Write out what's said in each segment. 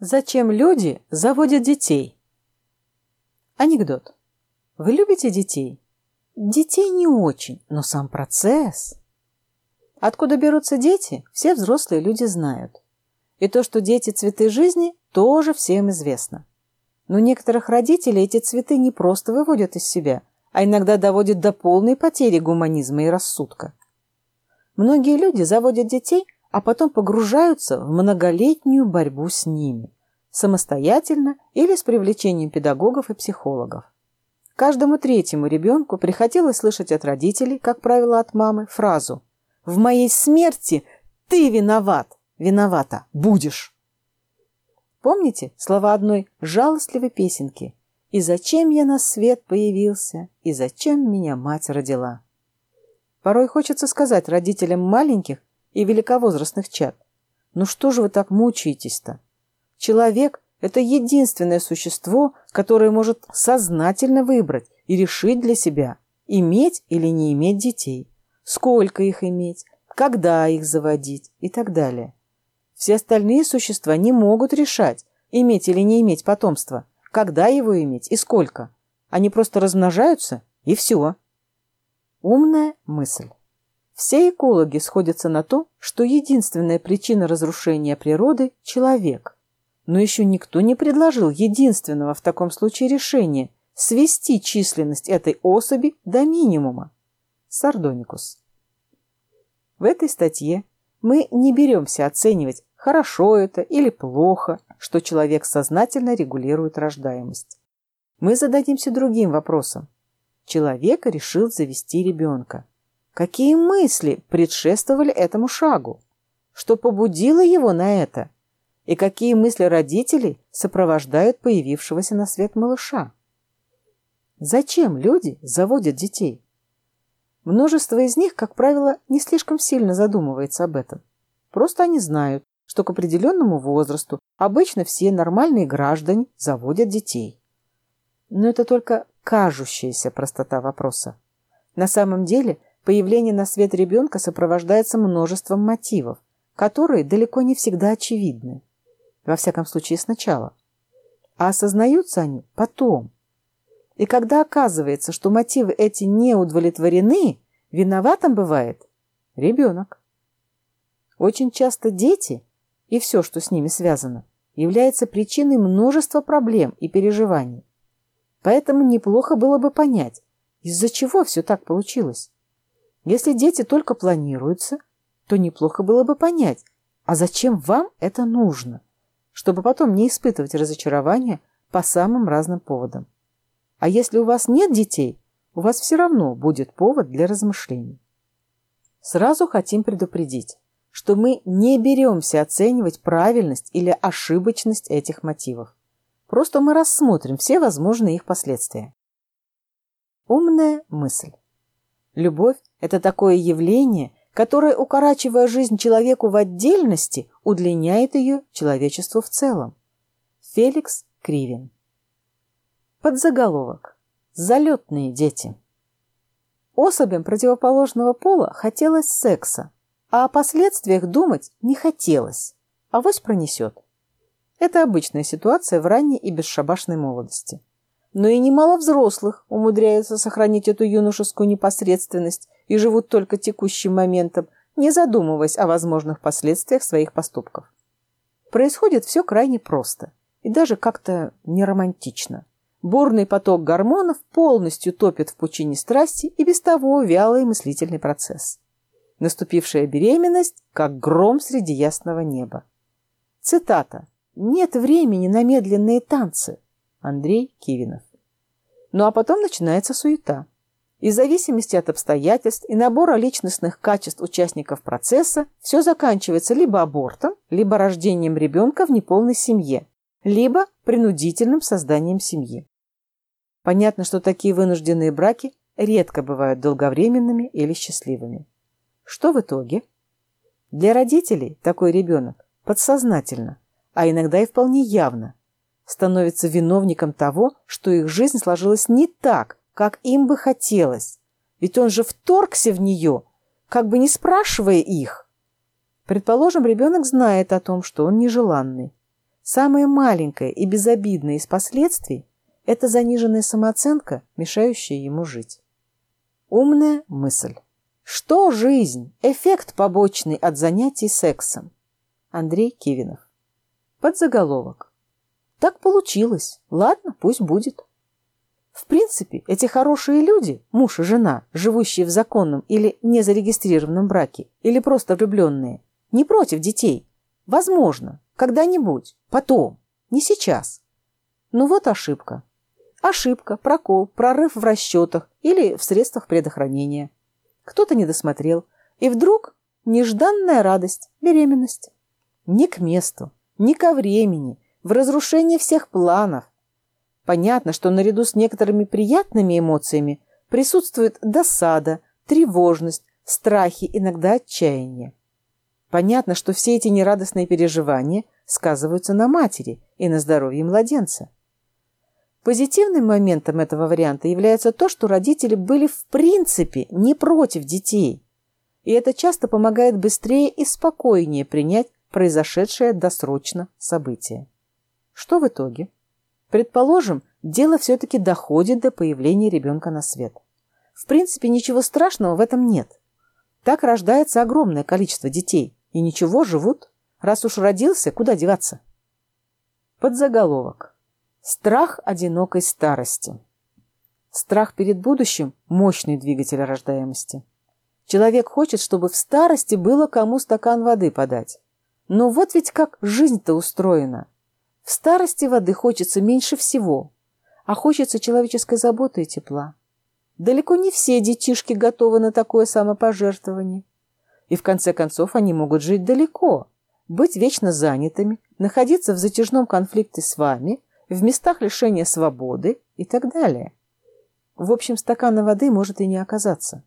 Зачем люди заводят детей? Анекдот. Вы любите детей? Детей не очень, но сам процесс. Откуда берутся дети, все взрослые люди знают. И то, что дети – цветы жизни, тоже всем известно. Но некоторых родителей эти цветы не просто выводят из себя, а иногда доводят до полной потери гуманизма и рассудка. Многие люди заводят детей – а потом погружаются в многолетнюю борьбу с ними, самостоятельно или с привлечением педагогов и психологов. Каждому третьему ребенку приходилось слышать от родителей, как правило от мамы, фразу «В моей смерти ты виноват, виновата, будешь». Помните слова одной жалостливой песенки «И зачем я на свет появился, и зачем меня мать родила?» Порой хочется сказать родителям маленьких, и великовозрастных чад. Ну что же вы так мучаетесь-то? Человек – это единственное существо, которое может сознательно выбрать и решить для себя, иметь или не иметь детей, сколько их иметь, когда их заводить и так далее. Все остальные существа не могут решать, иметь или не иметь потомство, когда его иметь и сколько. Они просто размножаются, и все. Умная мысль. Все экологи сходятся на том, что единственная причина разрушения природы – человек. Но еще никто не предложил единственного в таком случае решения – свести численность этой особи до минимума. Сардоникус. В этой статье мы не беремся оценивать, хорошо это или плохо, что человек сознательно регулирует рождаемость. Мы зададимся другим вопросом. Человек решил завести ребенка. Какие мысли предшествовали этому шагу? Что побудило его на это? И какие мысли родителей сопровождают появившегося на свет малыша? Зачем люди заводят детей? Множество из них, как правило, не слишком сильно задумывается об этом. Просто они знают, что к определенному возрасту обычно все нормальные граждане заводят детей. Но это только кажущаяся простота вопроса. На самом деле Появление на свет ребенка сопровождается множеством мотивов, которые далеко не всегда очевидны. Во всяком случае, сначала. А осознаются они потом. И когда оказывается, что мотивы эти не удовлетворены, виноватым бывает ребенок. Очень часто дети и все, что с ними связано, является причиной множества проблем и переживаний. Поэтому неплохо было бы понять, из-за чего все так получилось. Если дети только планируются, то неплохо было бы понять, а зачем вам это нужно, чтобы потом не испытывать разочарования по самым разным поводам. А если у вас нет детей, у вас все равно будет повод для размышлений. Сразу хотим предупредить, что мы не беремся оценивать правильность или ошибочность этих мотивов. Просто мы рассмотрим все возможные их последствия. Умная мысль. Любовь – это такое явление, которое, укорачивая жизнь человеку в отдельности, удлиняет ее человечеству в целом. Феликс Кривин Подзаголовок. Залетные дети. Особям противоположного пола хотелось секса, а о последствиях думать не хотелось. Авось пронесет. Это обычная ситуация в ранней и бесшабашной молодости но и немало взрослых умудряются сохранить эту юношескую непосредственность и живут только текущим моментом, не задумываясь о возможных последствиях своих поступков. Происходит все крайне просто и даже как-то неромантично. Бурный поток гормонов полностью топит в пучине страсти и без того вялый мыслительный процесс. Наступившая беременность, как гром среди ясного неба. Цитата. «Нет времени на медленные танцы», Андрей Кивинов. Ну а потом начинается суета. И в зависимости от обстоятельств и набора личностных качеств участников процесса все заканчивается либо абортом, либо рождением ребенка в неполной семье, либо принудительным созданием семьи. Понятно, что такие вынужденные браки редко бывают долговременными или счастливыми. Что в итоге? Для родителей такой ребенок подсознательно, а иногда и вполне явно становится виновником того, что их жизнь сложилась не так, как им бы хотелось. Ведь он же вторгся в нее, как бы не спрашивая их. Предположим, ребенок знает о том, что он нежеланный. Самое маленькое и безобидное из последствий – это заниженная самооценка, мешающая ему жить. Умная мысль. Что жизнь? Эффект побочный от занятий сексом. Андрей Кивинов. Подзаголовок. Так получилось. Ладно, пусть будет. В принципе, эти хорошие люди, муж и жена, живущие в законном или незарегистрированном браке, или просто влюбленные, не против детей. Возможно, когда-нибудь, потом, не сейчас. Ну вот ошибка. Ошибка, прокол, прорыв в расчетах или в средствах предохранения. Кто-то не досмотрел, и вдруг нежданная радость, беременность. Не к месту, не ко времени, в разрушении всех планов, Понятно, что наряду с некоторыми приятными эмоциями присутствует досада, тревожность, страхи, иногда отчаяние. Понятно, что все эти нерадостные переживания сказываются на матери и на здоровье младенца. Позитивным моментом этого варианта является то, что родители были в принципе не против детей. И это часто помогает быстрее и спокойнее принять произошедшее досрочно событие. Что в итоге? Предположим, дело все-таки доходит до появления ребенка на свет. В принципе, ничего страшного в этом нет. Так рождается огромное количество детей, и ничего, живут. Раз уж родился, куда деваться? Подзаголовок. Страх одинокой старости. Страх перед будущим – мощный двигатель рождаемости. Человек хочет, чтобы в старости было кому стакан воды подать. Но вот ведь как жизнь-то устроена – в старости воды хочется меньше всего, а хочется человеческой заботы и тепла. Далеко не все детишки готовы на такое самопожертвование. И в конце концов они могут жить далеко, быть вечно занятыми, находиться в затяжном конфликте с вами, в местах лишения свободы и так далее. В общем, стакана воды может и не оказаться.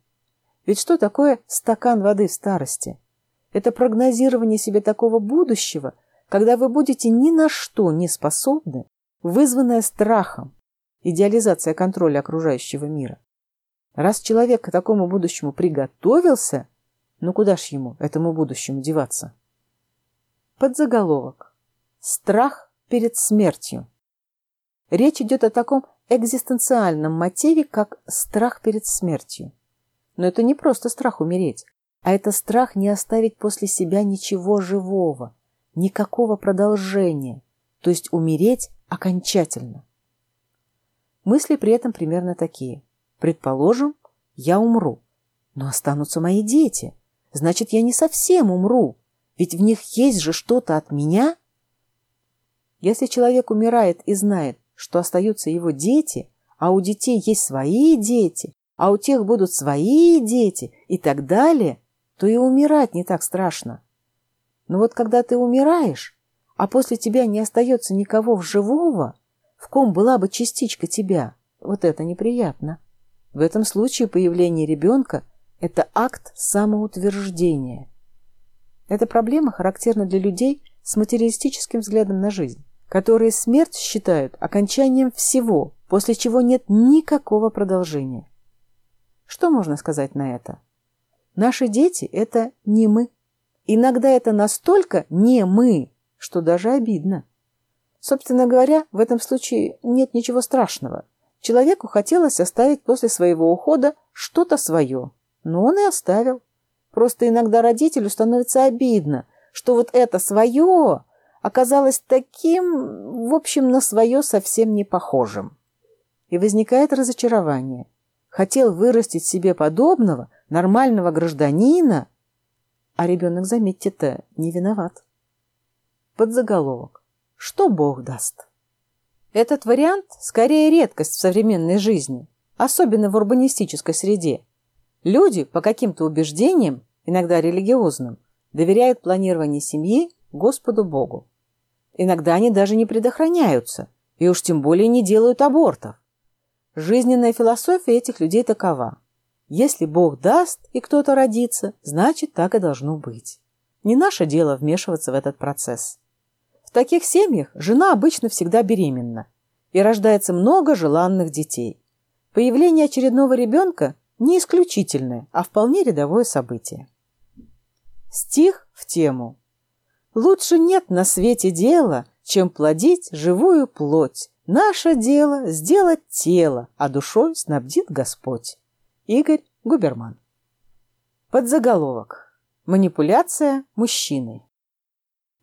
Ведь что такое стакан воды в старости? Это прогнозирование себе такого будущего, когда вы будете ни на что не способны, вызванная страхом, идеализация контроля окружающего мира. Раз человек к такому будущему приготовился, ну куда ж ему, этому будущему, деваться? Подзаголовок. Страх перед смертью. Речь идет о таком экзистенциальном мотиве, как страх перед смертью. Но это не просто страх умереть, а это страх не оставить после себя ничего живого, никакого продолжения, то есть умереть окончательно. Мысли при этом примерно такие. Предположим, я умру, но останутся мои дети. Значит, я не совсем умру, ведь в них есть же что-то от меня. Если человек умирает и знает, что остаются его дети, а у детей есть свои дети, а у тех будут свои дети и так далее, то и умирать не так страшно. Но вот когда ты умираешь, а после тебя не остается никого в живого, в ком была бы частичка тебя, вот это неприятно. В этом случае появление ребенка – это акт самоутверждения. Эта проблема характерна для людей с материалистическим взглядом на жизнь, которые смерть считают окончанием всего, после чего нет никакого продолжения. Что можно сказать на это? Наши дети – это не мы. Иногда это настолько не мы, что даже обидно. Собственно говоря, в этом случае нет ничего страшного. Человеку хотелось оставить после своего ухода что-то свое, но он и оставил. Просто иногда родителю становится обидно, что вот это свое оказалось таким, в общем, на свое совсем не похожим. И возникает разочарование. Хотел вырастить себе подобного, нормального гражданина, а ребенок, заметьте-то, не виноват. Подзаголовок. Что Бог даст? Этот вариант скорее редкость в современной жизни, особенно в урбанистической среде. Люди по каким-то убеждениям, иногда религиозным, доверяют планирование семьи Господу Богу. Иногда они даже не предохраняются, и уж тем более не делают абортов. Жизненная философия этих людей такова. Если Бог даст, и кто-то родится, значит, так и должно быть. Не наше дело вмешиваться в этот процесс. В таких семьях жена обычно всегда беременна, и рождается много желанных детей. Появление очередного ребенка не исключительное, а вполне рядовое событие. Стих в тему. «Лучше нет на свете дела, чем плодить живую плоть. Наше дело – сделать тело, а душой снабдит Господь. Игорь Губерман. Подзаголовок. Манипуляция мужчиной.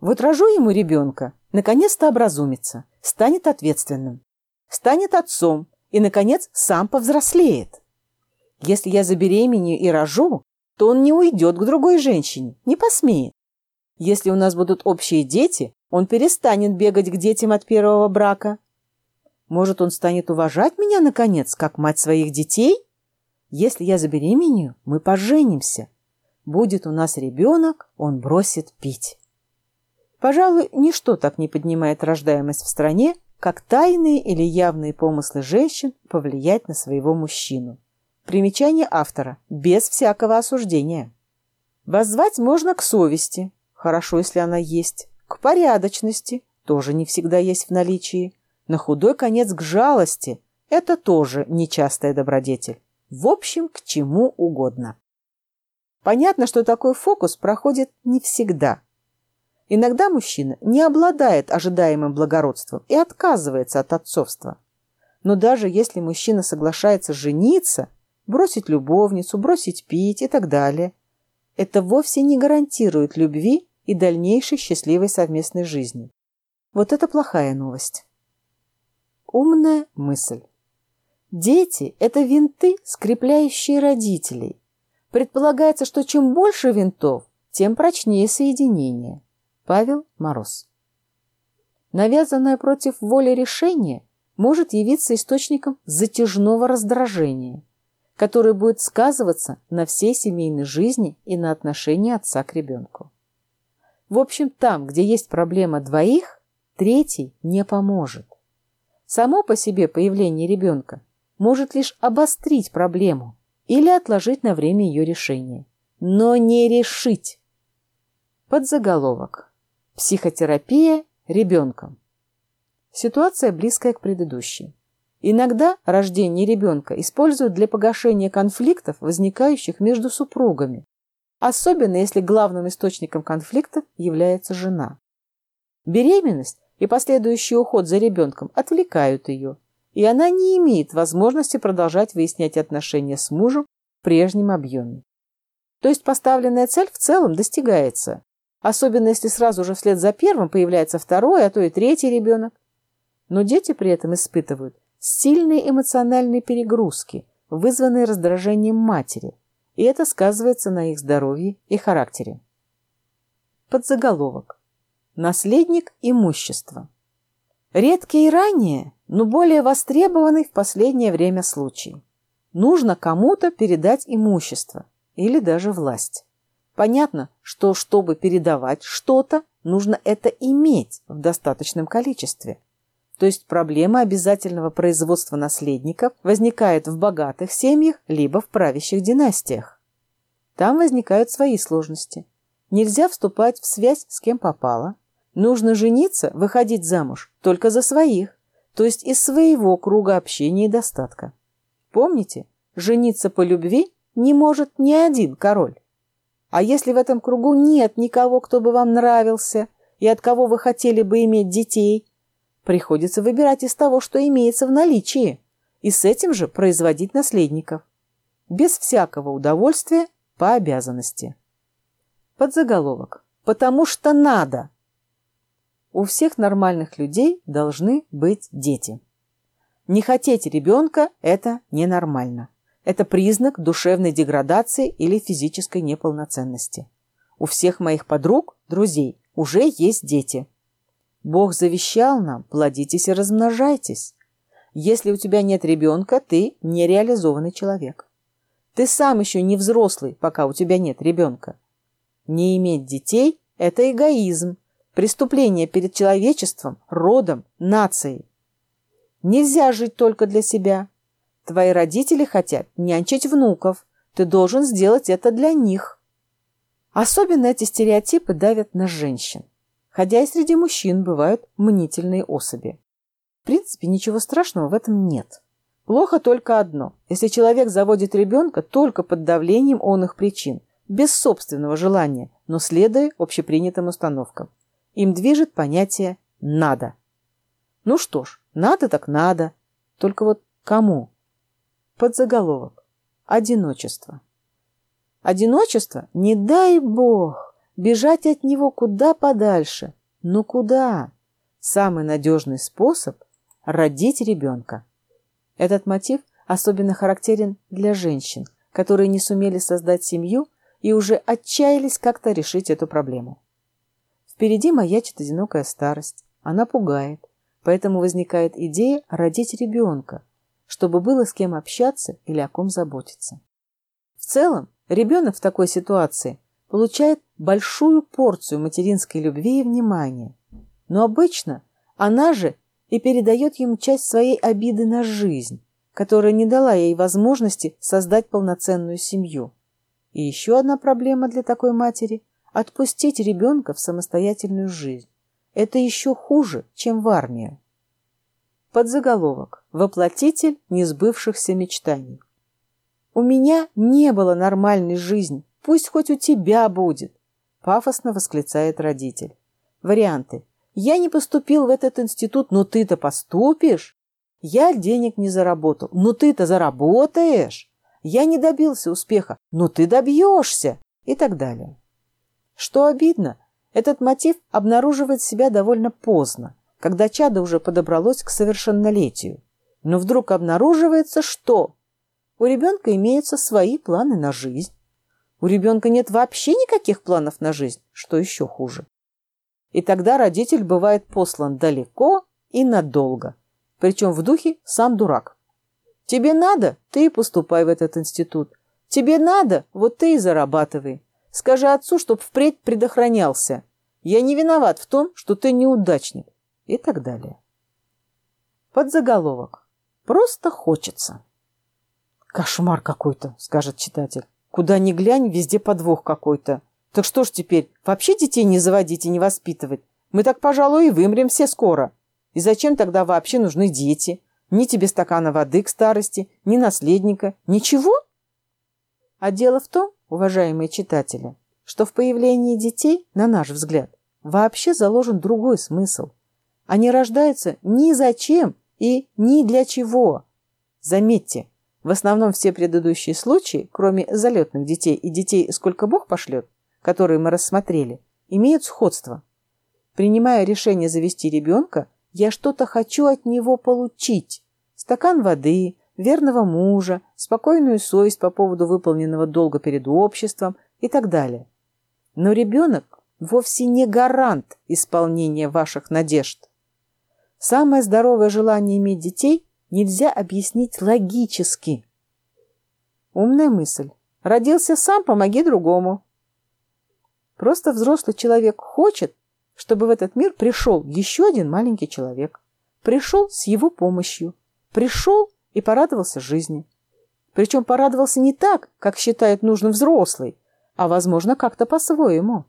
Вот рожу ему ребенка, наконец-то образумится, станет ответственным, станет отцом и, наконец, сам повзрослеет. Если я забеременею и рожу, то он не уйдет к другой женщине, не посмеет. Если у нас будут общие дети, он перестанет бегать к детям от первого брака. Может, он станет уважать меня, наконец, как мать своих детей? Если я забеременею, мы поженимся. Будет у нас ребенок, он бросит пить. Пожалуй, ничто так не поднимает рождаемость в стране, как тайные или явные помыслы женщин повлиять на своего мужчину. Примечание автора. Без всякого осуждения. Воззвать можно к совести. Хорошо, если она есть. К порядочности. Тоже не всегда есть в наличии. На худой конец к жалости. Это тоже нечастая добродетель. В общем, к чему угодно. Понятно, что такой фокус проходит не всегда. Иногда мужчина не обладает ожидаемым благородством и отказывается от отцовства. Но даже если мужчина соглашается жениться, бросить любовницу, бросить пить и так далее, это вовсе не гарантирует любви и дальнейшей счастливой совместной жизни. Вот это плохая новость. Умная мысль. Дети – это винты, скрепляющие родителей. Предполагается, что чем больше винтов, тем прочнее соединение. Павел Мороз. Навязанное против воли решение может явиться источником затяжного раздражения, которое будет сказываться на всей семейной жизни и на отношении отца к ребенку. В общем, там, где есть проблема двоих, третий не поможет. Само по себе появление ребенка может лишь обострить проблему или отложить на время ее решения, но не решить. Подзаголовок. Психотерапия ребенком. Ситуация близкая к предыдущей. Иногда рождение ребенка используют для погашения конфликтов, возникающих между супругами, особенно если главным источником конфликтов является жена. Беременность и последующий уход за ребенком отвлекают ее, и она не имеет возможности продолжать выяснять отношения с мужем в прежнем объеме. То есть поставленная цель в целом достигается, особенно если сразу же вслед за первым появляется второй, а то и третий ребенок. Но дети при этом испытывают сильные эмоциональные перегрузки, вызванные раздражением матери, и это сказывается на их здоровье и характере. Подзаголовок. Наследник имущества. Редкий и ранее, но более востребованный в последнее время случай. Нужно кому-то передать имущество или даже власть. Понятно, что чтобы передавать что-то, нужно это иметь в достаточном количестве. То есть проблема обязательного производства наследников возникает в богатых семьях либо в правящих династиях. Там возникают свои сложности. Нельзя вступать в связь с кем попало, Нужно жениться, выходить замуж только за своих, то есть из своего круга общения и достатка. Помните, жениться по любви не может ни один король. А если в этом кругу нет никого, кто бы вам нравился и от кого вы хотели бы иметь детей, приходится выбирать из того, что имеется в наличии, и с этим же производить наследников. Без всякого удовольствия по обязанности. Подзаголовок. Потому что надо. У всех нормальных людей должны быть дети. Не хотеть ребенка – это ненормально. Это признак душевной деградации или физической неполноценности. У всех моих подруг, друзей, уже есть дети. Бог завещал нам – плодитесь и размножайтесь. Если у тебя нет ребенка, ты нереализованный человек. Ты сам еще не взрослый, пока у тебя нет ребенка. Не иметь детей – это эгоизм, Преступление перед человечеством, родом, нацией. Нельзя жить только для себя. Твои родители хотят нянчить внуков. Ты должен сделать это для них. Особенно эти стереотипы давят на женщин. Хотя и среди мужчин бывают мнительные особи. В принципе, ничего страшного в этом нет. Плохо только одно. Если человек заводит ребенка только под давлением он их причин, без собственного желания, но следуя общепринятым установкам. Им движет понятие надо. Ну что ж, надо так надо. Только вот кому? Подзаголовок. Одиночество. Одиночество? Не дай бог. Бежать от него куда подальше. Ну куда? Самый надежный способ – родить ребенка. Этот мотив особенно характерен для женщин, которые не сумели создать семью и уже отчаялись как-то решить эту проблему. Впереди маячит одинокая старость. Она пугает. Поэтому возникает идея родить ребенка, чтобы было с кем общаться или о ком заботиться. В целом, ребенок в такой ситуации получает большую порцию материнской любви и внимания. Но обычно она же и передает ему часть своей обиды на жизнь, которая не дала ей возможности создать полноценную семью. И еще одна проблема для такой матери – отпустить ребенка в самостоятельную жизнь. Это еще хуже, чем в армию. Подзаголовок. Воплотитель несбывшихся мечтаний. «У меня не было нормальной жизни, пусть хоть у тебя будет», пафосно восклицает родитель. Варианты. «Я не поступил в этот институт, но ты-то поступишь». «Я денег не заработал, но ты-то заработаешь». «Я не добился успеха, но ты добьешься» и так далее. Что обидно, этот мотив обнаруживает себя довольно поздно, когда чадо уже подобралось к совершеннолетию. Но вдруг обнаруживается, что у ребенка имеются свои планы на жизнь. У ребенка нет вообще никаких планов на жизнь, что еще хуже. И тогда родитель бывает послан далеко и надолго, причем в духе сам дурак. Тебе надо, ты и поступай в этот институт. Тебе надо, вот ты и зарабатывай. Скажи отцу, чтоб впредь предохранялся. Я не виноват в том, что ты неудачник. И так далее. Подзаголовок. Просто хочется. Кошмар какой-то, скажет читатель. Куда ни глянь, везде подвох какой-то. Так что ж теперь, вообще детей не заводить и не воспитывать? Мы так, пожалуй, и вымрем все скоро. И зачем тогда вообще нужны дети? Ни тебе стакана воды к старости, ни наследника, ничего? А дело в том, уважаемые читатели, что в появлении детей, на наш взгляд, вообще заложен другой смысл. Они рождаются ни зачем и ни для чего. Заметьте, в основном все предыдущие случаи, кроме залетных детей и детей «Сколько Бог пошлет», которые мы рассмотрели, имеют сходство. Принимая решение завести ребенка, я что-то хочу от него получить. Стакан воды, верного мужа, спокойную совесть по поводу выполненного долга перед обществом и так далее. Но ребенок вовсе не гарант исполнения ваших надежд. Самое здоровое желание иметь детей нельзя объяснить логически. Умная мысль. Родился сам, помоги другому. Просто взрослый человек хочет, чтобы в этот мир пришел еще один маленький человек. Пришел с его помощью. Пришел и порадовался жизни. Причем порадовался не так, как считает нужным взрослый, а, возможно, как-то по-своему.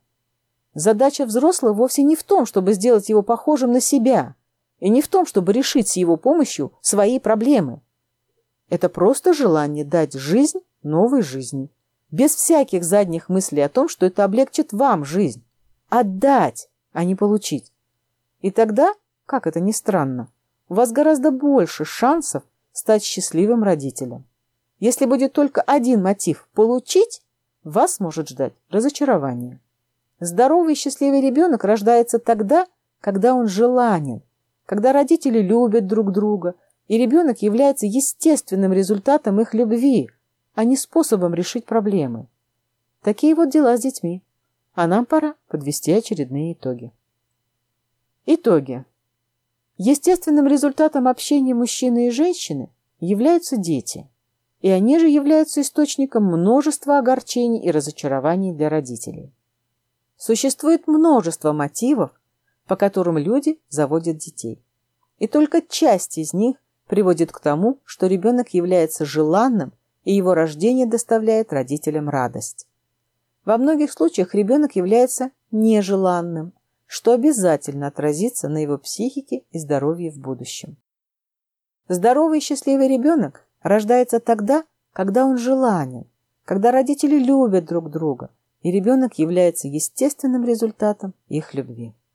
Задача взрослого вовсе не в том, чтобы сделать его похожим на себя, и не в том, чтобы решить с его помощью свои проблемы. Это просто желание дать жизнь новой жизни, без всяких задних мыслей о том, что это облегчит вам жизнь. Отдать, а не получить. И тогда, как это ни странно, у вас гораздо больше шансов стать счастливым родителем. Если будет только один мотив – получить, вас может ждать разочарование. Здоровый и счастливый ребенок рождается тогда, когда он желанен, когда родители любят друг друга, и ребенок является естественным результатом их любви, а не способом решить проблемы. Такие вот дела с детьми. А нам пора подвести очередные итоги. Итоги. Естественным результатом общения мужчины и женщины являются дети, и они же являются источником множества огорчений и разочарований для родителей. Существует множество мотивов, по которым люди заводят детей. И только часть из них приводит к тому, что ребенок является желанным, и его рождение доставляет родителям радость. Во многих случаях ребенок является нежеланным, что обязательно отразится на его психике и здоровье в будущем. Здоровый и счастливый ребенок рождается тогда, когда он желанен, когда родители любят друг друга, и ребенок является естественным результатом их любви.